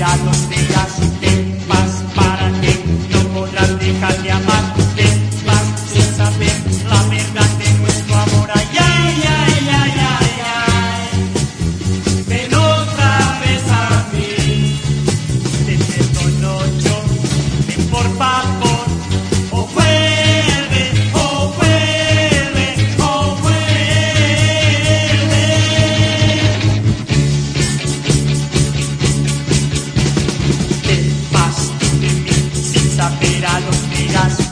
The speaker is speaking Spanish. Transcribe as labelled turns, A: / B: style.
A: ya los días. a los días.